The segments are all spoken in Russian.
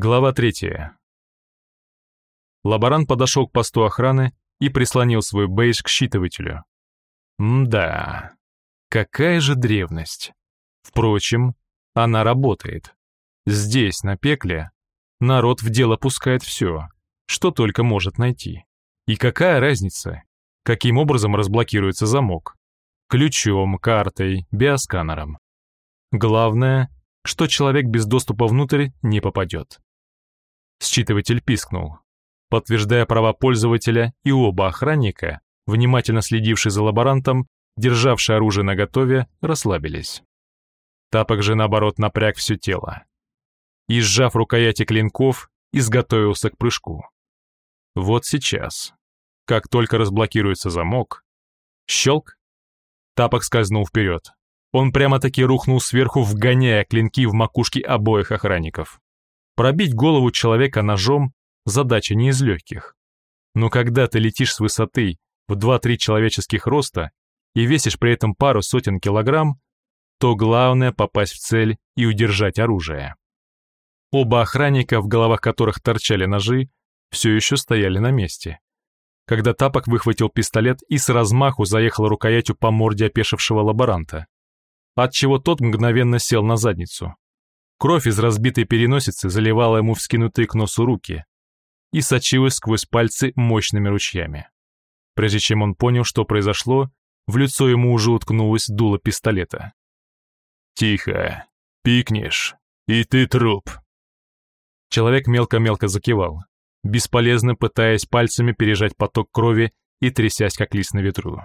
Глава третья. Лаборант подошел к посту охраны и прислонил свой бейдж к считывателю. Мда, какая же древность. Впрочем, она работает. Здесь, на пекле, народ в дело пускает все, что только может найти. И какая разница, каким образом разблокируется замок? Ключом, картой, биосканером. Главное, что человек без доступа внутрь не попадет. Считыватель пискнул. Подтверждая права пользователя, и оба охранника, внимательно следившие за лаборантом, державшие оружие наготове, расслабились. Тапок же, наоборот, напряг все тело. И, сжав рукояти клинков, изготовился к прыжку. Вот сейчас, как только разблокируется замок, щелк, Тапок скользнул вперед. Он прямо-таки рухнул сверху, вгоняя клинки в макушки обоих охранников. Пробить голову человека ножом – задача не из легких. Но когда ты летишь с высоты в 2-3 человеческих роста и весишь при этом пару сотен килограмм, то главное попасть в цель и удержать оружие. Оба охранника, в головах которых торчали ножи, все еще стояли на месте. Когда Тапок выхватил пистолет и с размаху заехал рукоятью по морде опешившего лаборанта отчего тот мгновенно сел на задницу. Кровь из разбитой переносицы заливала ему вскинутые к носу руки и сочилась сквозь пальцы мощными ручьями. Прежде чем он понял, что произошло, в лицо ему уже уткнулось дуло пистолета. «Тихо, пикнешь, и ты труп». Человек мелко-мелко закивал, бесполезно пытаясь пальцами пережать поток крови и трясясь, как лист на ветру.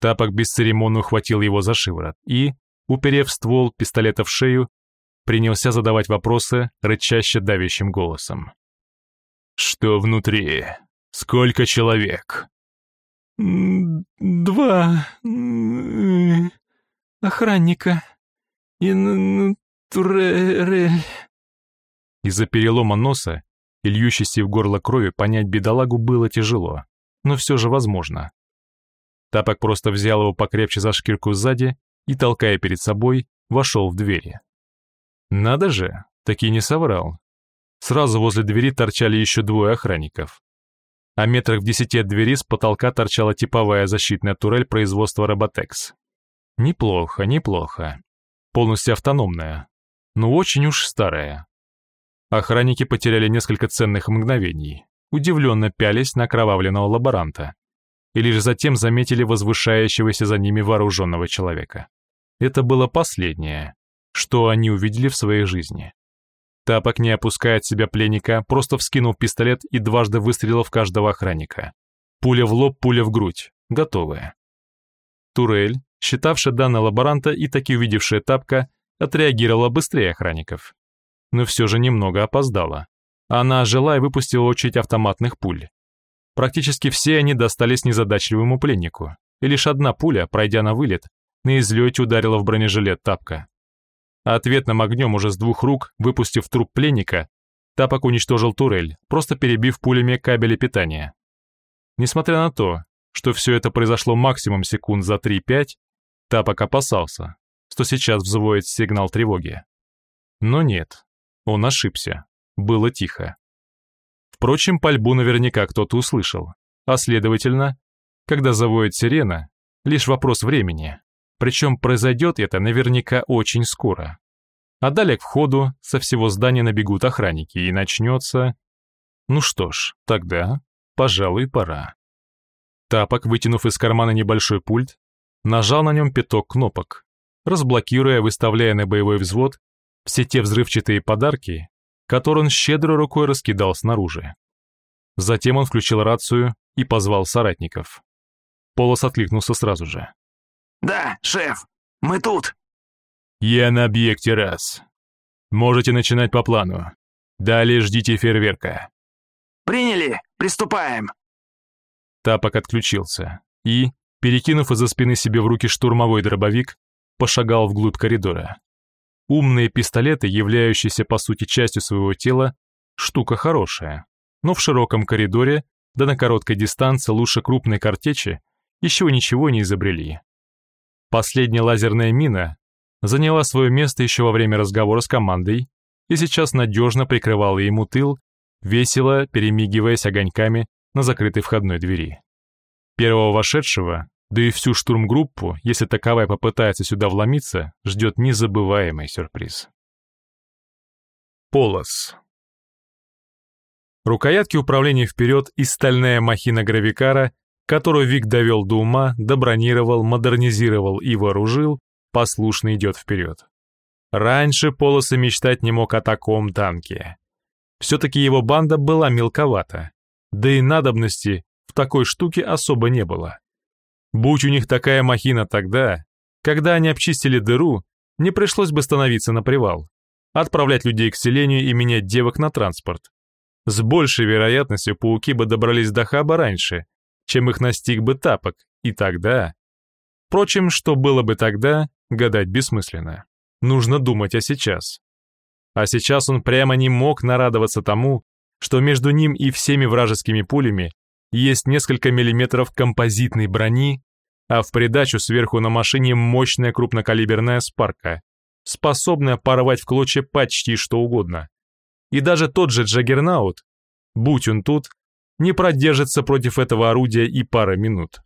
Тапок бесцеремонно ухватил его за шиворот и, уперев ствол пистолета в шею, принялся задавать вопросы рычаще давящим голосом. «Что внутри? Сколько человек?» «Два... охранника. И турель...» Из-за перелома носа и льющейся в горло крови понять бедолагу было тяжело, но все же возможно. Тапок просто взял его покрепче за шкирку сзади и, толкая перед собой, вошел в двери. Надо же, таки не соврал. Сразу возле двери торчали еще двое охранников. А метрах в десяти от двери с потолка торчала типовая защитная турель производства Роботекс. Неплохо, неплохо. Полностью автономная, но очень уж старая. Охранники потеряли несколько ценных мгновений, удивленно пялись на кровавленного лаборанта, и лишь затем заметили возвышающегося за ними вооруженного человека. Это было последнее, что они увидели в своей жизни. Тапок, не опуская от себя пленника, просто вскинул пистолет и дважды выстрелил в каждого охранника. Пуля в лоб, пуля в грудь. Готовая. Турель, считавшая данные лаборанта и таки увидевшая Тапка, отреагировала быстрее охранников. Но все же немного опоздала. Она ожила и выпустила очередь автоматных пуль. Практически все они достались незадачливому пленнику, и лишь одна пуля, пройдя на вылет, на излете ударила в бронежилет Тапка. Ответным огнем уже с двух рук, выпустив труп пленника, Тапок уничтожил турель, просто перебив пулями кабели питания. Несмотря на то, что все это произошло максимум секунд за 3-5, Тапок опасался, что сейчас взвоет сигнал тревоги. Но нет, он ошибся, было тихо. Впрочем, пальбу наверняка кто-то услышал, а следовательно, когда завоет сирена, лишь вопрос времени. Причем произойдет это наверняка очень скоро. А далее к входу со всего здания набегут охранники, и начнется... Ну что ж, тогда, пожалуй, пора. Тапок, вытянув из кармана небольшой пульт, нажал на нем пяток кнопок, разблокируя, выставляя на боевой взвод все те взрывчатые подарки, которые он щедро рукой раскидал снаружи. Затем он включил рацию и позвал соратников. Полос откликнулся сразу же. «Да, шеф, мы тут!» «Я на объекте раз. Можете начинать по плану. Далее ждите фейерверка». «Приняли, приступаем!» Тапок отключился и, перекинув из-за спины себе в руки штурмовой дробовик, пошагал вглубь коридора. Умные пистолеты, являющиеся по сути частью своего тела, штука хорошая, но в широком коридоре, да на короткой дистанции лучше крупной картечи, еще ничего не изобрели. Последняя лазерная мина заняла свое место еще во время разговора с командой и сейчас надежно прикрывала ему тыл, весело перемигиваясь огоньками на закрытой входной двери. Первого вошедшего, да и всю штурмгруппу, если таковая попытается сюда вломиться, ждет незабываемый сюрприз. Полос. Рукоятки управления вперед и стальная махина гравикара, которую Вик довел до ума, добронировал, модернизировал и вооружил, послушно идет вперед. Раньше Полоса мечтать не мог о таком танке. Все-таки его банда была мелковата, да и надобности в такой штуке особо не было. Будь у них такая махина тогда, когда они обчистили дыру, не пришлось бы становиться на привал, отправлять людей к селению и менять девок на транспорт. С большей вероятностью пауки бы добрались до хаба раньше, чем их настиг бы тапок, и тогда... Впрочем, что было бы тогда, гадать бессмысленно. Нужно думать о сейчас. А сейчас он прямо не мог нарадоваться тому, что между ним и всеми вражескими пулями есть несколько миллиметров композитной брони, а в придачу сверху на машине мощная крупнокалиберная спарка, способная порвать в клочья почти что угодно. И даже тот же Джаггернаут, будь он тут, не продержится против этого орудия и пары минут.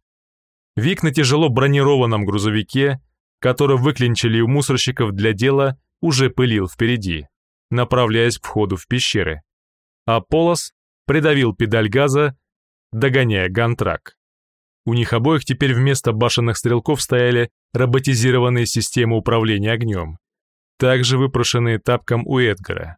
Вик на тяжело бронированном грузовике, который выклинчили у мусорщиков для дела, уже пылил впереди, направляясь к входу в пещеры. А Полос придавил педаль газа, догоняя гантрак. У них обоих теперь вместо башенных стрелков стояли роботизированные системы управления огнем, также выпрошенные тапком у Эдгара.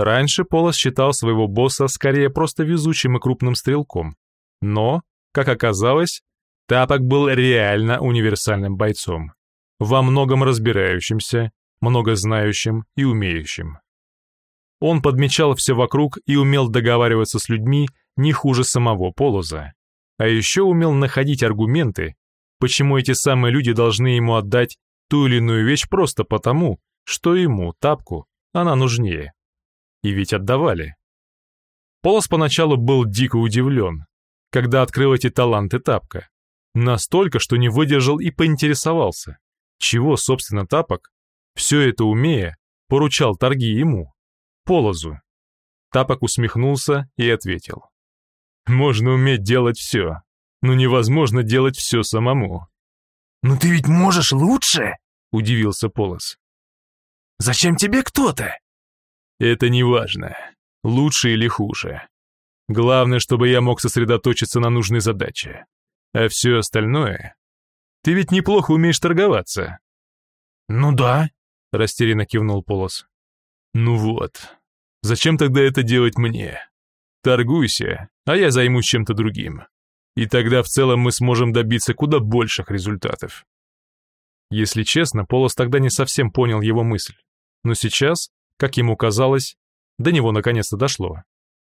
Раньше Полос считал своего босса скорее просто везучим и крупным стрелком, но, как оказалось, Тапок был реально универсальным бойцом, во многом разбирающимся, много знающим и умеющим. Он подмечал все вокруг и умел договариваться с людьми не хуже самого Полоза. А еще умел находить аргументы, почему эти самые люди должны ему отдать ту или иную вещь просто потому, что ему, тапку, она нужнее. И ведь отдавали. Полос поначалу был дико удивлен, когда открыл эти таланты тапка. Настолько, что не выдержал и поинтересовался, чего, собственно, тапок, все это умея, поручал торги ему, Полозу. Тапок усмехнулся и ответил. Можно уметь делать все, но невозможно делать все самому. «Ну ты ведь можешь лучше?» — удивился Полос. «Зачем тебе кто-то?» «Это не важно, лучше или хуже. Главное, чтобы я мог сосредоточиться на нужной задаче. А все остальное... Ты ведь неплохо умеешь торговаться». «Ну да», — растерянно кивнул Полос. «Ну вот. Зачем тогда это делать мне? Торгуйся, а я займусь чем-то другим. И тогда в целом мы сможем добиться куда больших результатов. Если честно, Полос тогда не совсем понял его мысль. Но сейчас, как ему казалось, до него наконец-то дошло.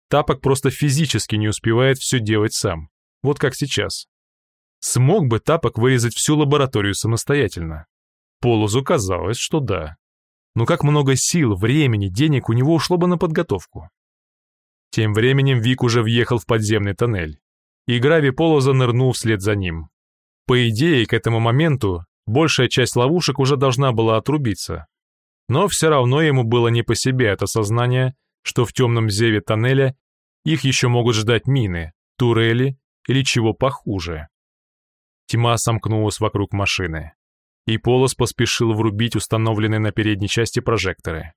Тапок просто физически не успевает все делать сам, вот как сейчас. Смог бы Тапок вырезать всю лабораторию самостоятельно? Полозу казалось, что да. Но как много сил, времени, денег у него ушло бы на подготовку. Тем временем Вик уже въехал в подземный тоннель, и Грави Полоза нырнул вслед за ним. По идее, к этому моменту большая часть ловушек уже должна была отрубиться. Но все равно ему было не по себе от осознания, что в темном зеве тоннеля их еще могут ждать мины, турели или чего похуже. Тьма сомкнулась вокруг машины, и Полос поспешил врубить установленные на передней части прожекторы.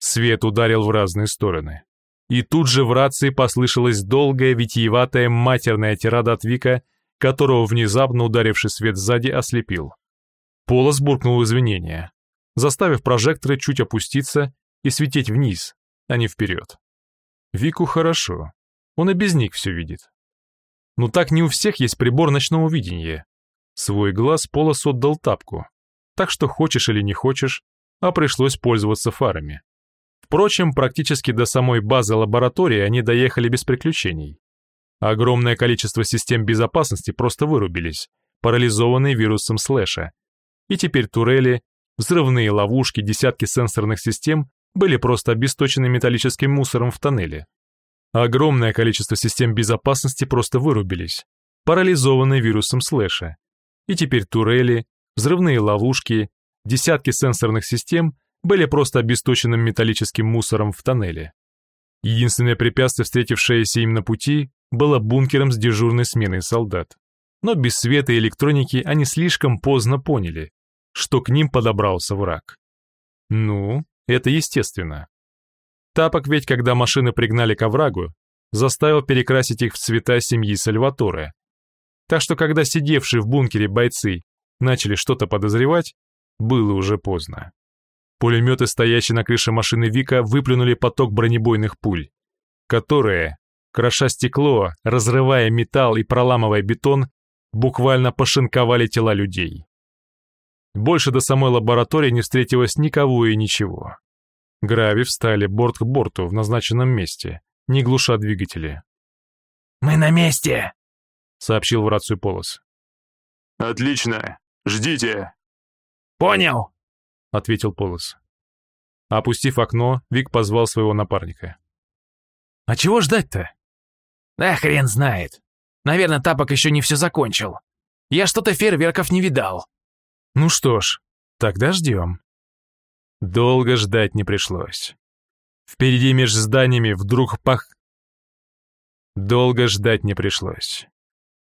Свет ударил в разные стороны. И тут же в рации послышалась долгая, витиеватая, матерная тирада от Вика, которого внезапно ударивший свет сзади ослепил. Полос буркнул извинения, заставив прожекторы чуть опуститься и светить вниз, а не вперед. Вику хорошо, он и без них все видит. Но так не у всех есть прибор ночного видения. Свой глаз Полос отдал тапку, так что хочешь или не хочешь, а пришлось пользоваться фарами. Впрочем, практически до самой базы лаборатории они доехали без приключений. Огромное количество систем безопасности просто вырубились, парализованные вирусом слэша. И теперь турели, взрывные ловушки, десятки сенсорных систем были просто обесточены металлическим мусором в тоннеле. Огромное количество систем безопасности просто вырубились, парализованные вирусом слэша. И теперь турели, взрывные ловушки, десятки сенсорных систем были просто обесточенным металлическим мусором в тоннеле. Единственное препятствие, встретившееся им на пути, было бункером с дежурной сменой солдат. Но без света и электроники они слишком поздно поняли, что к ним подобрался враг. Ну, это естественно. Тапок ведь, когда машины пригнали к оврагу, заставил перекрасить их в цвета семьи Сальваторе. Так что, когда сидевшие в бункере бойцы начали что-то подозревать, было уже поздно. Пулеметы, стоящие на крыше машины Вика, выплюнули поток бронебойных пуль, которые, кроша стекло, разрывая металл и проламывая бетон, буквально пошинковали тела людей. Больше до самой лаборатории не встретилось никого и ничего. Грави встали борт к борту в назначенном месте, не глуша двигатели. «Мы на месте!» — сообщил в рацию Полос. «Отлично! Ждите!» «Понял!» — ответил Полос. Опустив окно, Вик позвал своего напарника. «А чего ждать-то?» «Да хрен знает. Наверное, Тапок еще не все закончил. Я что-то фейерверков не видал». «Ну что ж, тогда ждем». Долго ждать не пришлось. Впереди между зданиями вдруг пах... Долго ждать не пришлось.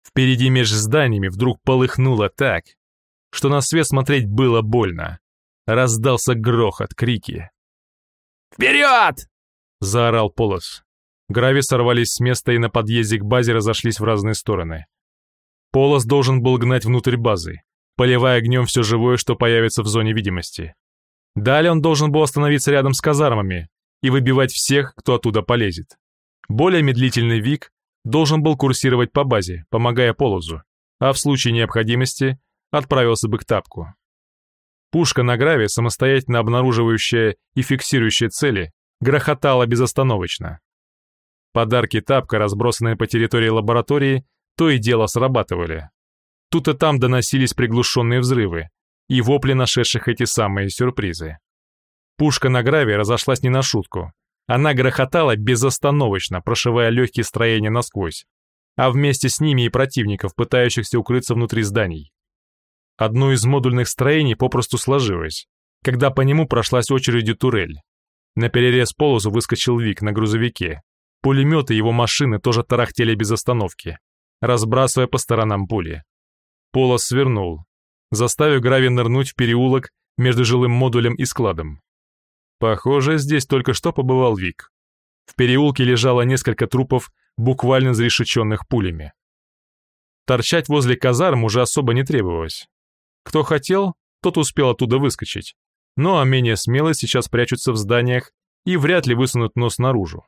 Впереди между зданиями вдруг полыхнуло так, что на свет смотреть было больно. Раздался грохот, крики. «Вперед!» — заорал Полос. Грави сорвались с места и на подъезде к базе разошлись в разные стороны. Полос должен был гнать внутрь базы, поливая огнем все живое, что появится в зоне видимости. Далее он должен был остановиться рядом с казармами и выбивать всех, кто оттуда полезет. Более медлительный Вик должен был курсировать по базе, помогая Полозу, а в случае необходимости отправился бы к тапку. Пушка на граве, самостоятельно обнаруживающая и фиксирующая цели, грохотала безостановочно. Подарки тапка, разбросанные по территории лаборатории, то и дело срабатывали. Тут и там доносились приглушенные взрывы и вопли нашедших эти самые сюрпризы. Пушка на граве разошлась не на шутку. Она грохотала безостановочно, прошивая легкие строения насквозь, а вместе с ними и противников, пытающихся укрыться внутри зданий. Одно из модульных строений попросту сложилось, когда по нему прошлась очередью турель. На перерез полосу выскочил Вик на грузовике. Пулеметы его машины тоже тарахтели без остановки, разбрасывая по сторонам пули. Полос свернул, заставив Грави нырнуть в переулок между жилым модулем и складом. Похоже, здесь только что побывал Вик. В переулке лежало несколько трупов, буквально зарешеченных пулями. Торчать возле казарм уже особо не требовалось. Кто хотел, тот успел оттуда выскочить. Ну а менее смелые сейчас прячутся в зданиях и вряд ли высунут нос наружу.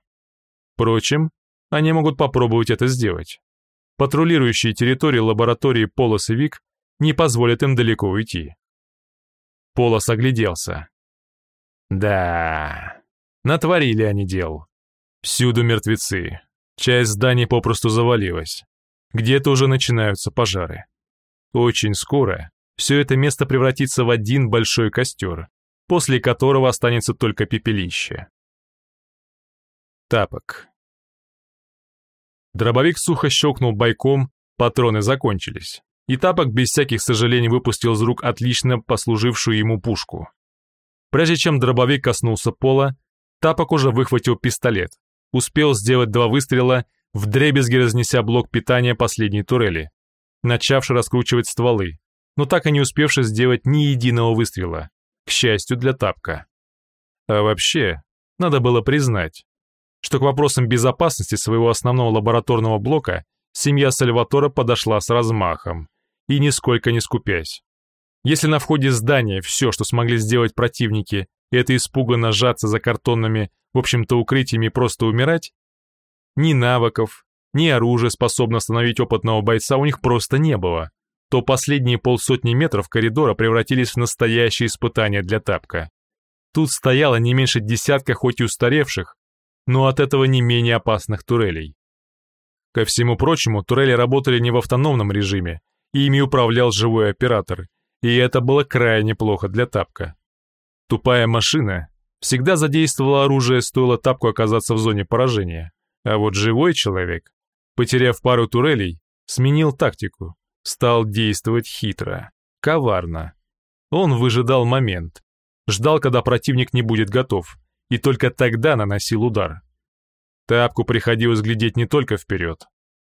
Впрочем, они могут попробовать это сделать. Патрулирующие территории лаборатории Полос и Вик не позволят им далеко уйти. Полос огляделся. Да, натворили они дел. Всюду мертвецы. Часть зданий попросту завалилась. Где-то уже начинаются пожары. Очень скоро все это место превратится в один большой костер, после которого останется только пепелище. Тапок. Дробовик сухо щелкнул бойком, патроны закончились, и Тапок без всяких сожалений выпустил из рук отлично послужившую ему пушку. Прежде чем дробовик коснулся пола, Тапок уже выхватил пистолет, успел сделать два выстрела, вдребезги разнеся блок питания последней турели, начавший раскручивать стволы, но так и не успевший сделать ни единого выстрела, к счастью для тапка. А вообще, надо было признать, что к вопросам безопасности своего основного лабораторного блока семья Сальватора подошла с размахом и нисколько не скупясь. Если на входе здания все, что смогли сделать противники, это испуганно сжаться за картонными, в общем-то, укрытиями и просто умирать, ни навыков, ни оружия, способно остановить опытного бойца, у них просто не было то последние полсотни метров коридора превратились в настоящее испытание для тапка. Тут стояло не меньше десятка хоть и устаревших, но от этого не менее опасных турелей. Ко всему прочему, турели работали не в автономном режиме, и ими управлял живой оператор, и это было крайне плохо для тапка. Тупая машина всегда задействовала оружие, стоило тапку оказаться в зоне поражения, а вот живой человек, потеряв пару турелей, сменил тактику стал действовать хитро, коварно. Он выжидал момент, ждал, когда противник не будет готов, и только тогда наносил удар. Тапку приходилось глядеть не только вперед,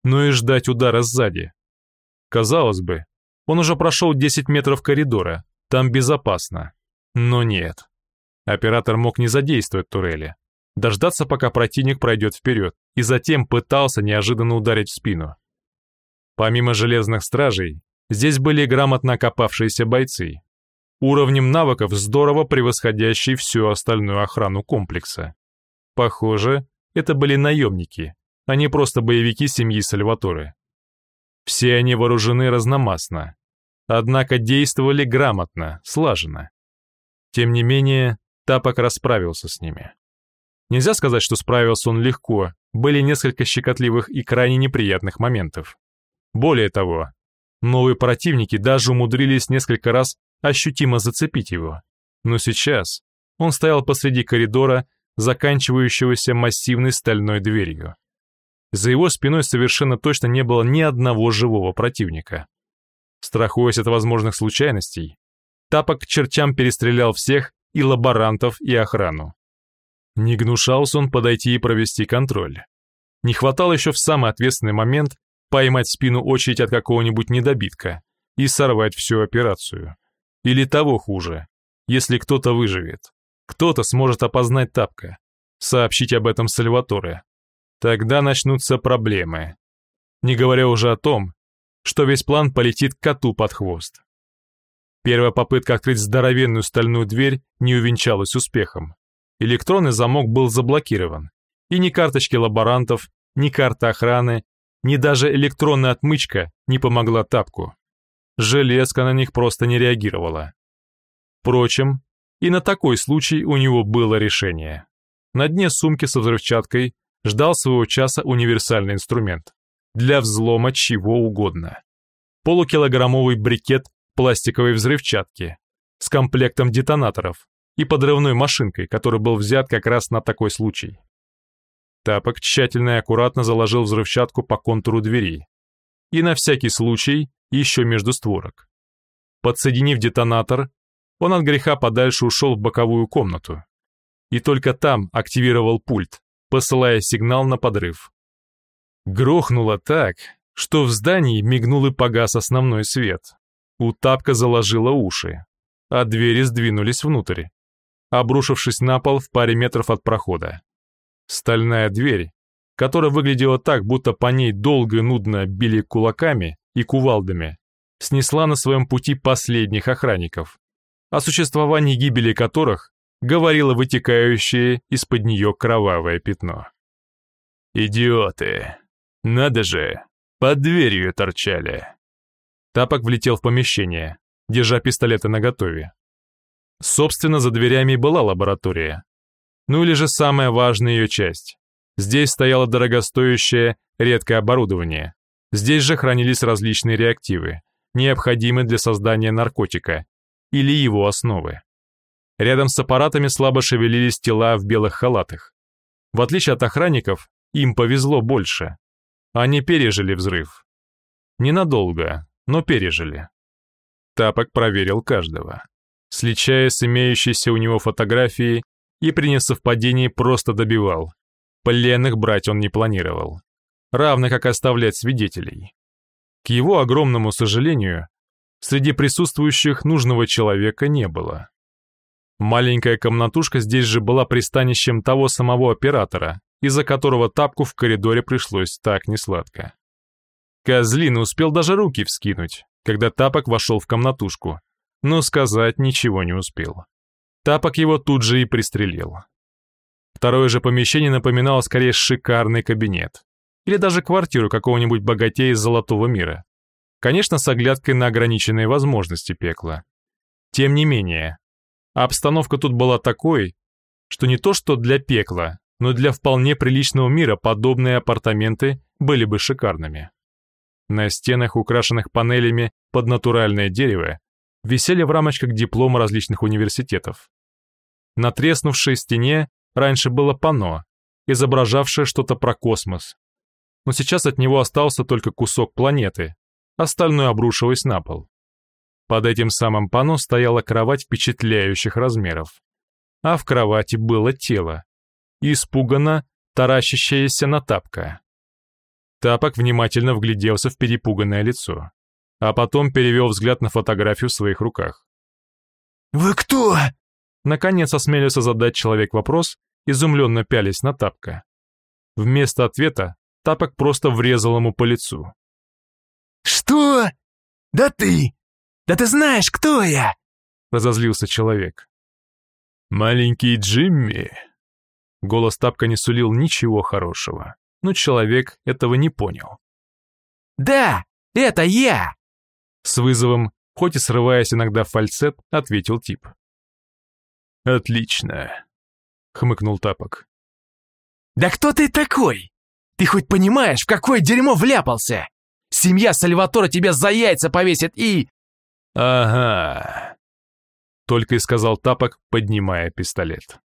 но и ждать удара сзади. Казалось бы, он уже прошел 10 метров коридора, там безопасно. Но нет. Оператор мог не задействовать турели, дождаться, пока противник пройдет вперед, и затем пытался неожиданно ударить в спину. Помимо железных стражей, здесь были грамотно окопавшиеся бойцы, уровнем навыков здорово превосходящий всю остальную охрану комплекса. Похоже, это были наемники, а не просто боевики семьи Сальваторы. Все они вооружены разномастно, однако действовали грамотно, слаженно. Тем не менее, Тапок расправился с ними. Нельзя сказать, что справился он легко, были несколько щекотливых и крайне неприятных моментов. Более того, новые противники даже умудрились несколько раз ощутимо зацепить его. Но сейчас он стоял посреди коридора, заканчивающегося массивной стальной дверью. За его спиной совершенно точно не было ни одного живого противника. Страхуясь от возможных случайностей, Тапок к чертям перестрелял всех и лаборантов, и охрану. Не гнушался он подойти и провести контроль. Не хватало еще в самый ответственный момент поймать спину очередь от какого-нибудь недобитка и сорвать всю операцию. Или того хуже, если кто-то выживет. Кто-то сможет опознать тапка, сообщить об этом Сальваторе. Тогда начнутся проблемы. Не говоря уже о том, что весь план полетит коту под хвост. Первая попытка открыть здоровенную стальную дверь не увенчалась успехом. Электронный замок был заблокирован, и ни карточки лаборантов, ни карта охраны, ни даже электронная отмычка не помогла тапку. Железка на них просто не реагировала. Впрочем, и на такой случай у него было решение. На дне сумки со взрывчаткой ждал своего часа универсальный инструмент. Для взлома чего угодно. Полукилограммовый брикет пластиковой взрывчатки с комплектом детонаторов и подрывной машинкой, который был взят как раз на такой случай. Тапок тщательно и аккуратно заложил взрывчатку по контуру двери и на всякий случай еще между створок. Подсоединив детонатор, он от греха подальше ушел в боковую комнату и только там активировал пульт, посылая сигнал на подрыв. Грохнуло так, что в здании мигнул и погас основной свет. У тапка заложило уши, а двери сдвинулись внутрь, обрушившись на пол в паре метров от прохода. Стальная дверь, которая выглядела так, будто по ней долго и нудно били кулаками и кувалдами, снесла на своем пути последних охранников, о существовании гибели которых говорило вытекающее из-под нее кровавое пятно. «Идиоты! Надо же! Под дверью торчали!» Тапок влетел в помещение, держа пистолеты наготове. Собственно, за дверями была лаборатория. Ну или же самая важная ее часть. Здесь стояло дорогостоящее, редкое оборудование. Здесь же хранились различные реактивы, необходимые для создания наркотика или его основы. Рядом с аппаратами слабо шевелились тела в белых халатах. В отличие от охранников, им повезло больше. Они пережили взрыв. Ненадолго, но пережили. Тапок проверил каждого, сличая с имеющейся у него фотографии и при несовпадении просто добивал. Пленных брать он не планировал, равно как оставлять свидетелей. К его огромному сожалению, среди присутствующих нужного человека не было. Маленькая комнатушка здесь же была пристанищем того самого оператора, из-за которого тапку в коридоре пришлось так несладко. Козлин успел даже руки вскинуть, когда Тапок вошел в комнатушку, но сказать ничего не успел. Тапок его тут же и пристрелил. Второе же помещение напоминало скорее шикарный кабинет. Или даже квартиру какого-нибудь богатея из золотого мира. Конечно, с оглядкой на ограниченные возможности пекла. Тем не менее, обстановка тут была такой, что не то что для пекла, но для вполне приличного мира подобные апартаменты были бы шикарными. На стенах, украшенных панелями под натуральное дерево, висели в рамочках дипломы различных университетов. На треснувшей стене раньше было панно, изображавшее что-то про космос. Но сейчас от него остался только кусок планеты, остальное обрушилось на пол. Под этим самым панно стояла кровать впечатляющих размеров. А в кровати было тело, испуганно таращащаяся на тапка. Тапок внимательно вгляделся в перепуганное лицо, а потом перевел взгляд на фотографию в своих руках. «Вы кто?» Наконец осмелился задать человек вопрос, изумленно пялись на тапка. Вместо ответа тапок просто врезал ему по лицу. «Что? Да ты! Да ты знаешь, кто я!» Разозлился человек. «Маленький Джимми!» Голос тапка не сулил ничего хорошего, но человек этого не понял. «Да, это я!» С вызовом, хоть и срываясь иногда в фальцет, ответил тип. «Отлично», — хмыкнул тапок. «Да кто ты такой? Ты хоть понимаешь, в какое дерьмо вляпался? Семья Сальватора тебя за яйца повесит и...» «Ага», — только и сказал тапок, поднимая пистолет.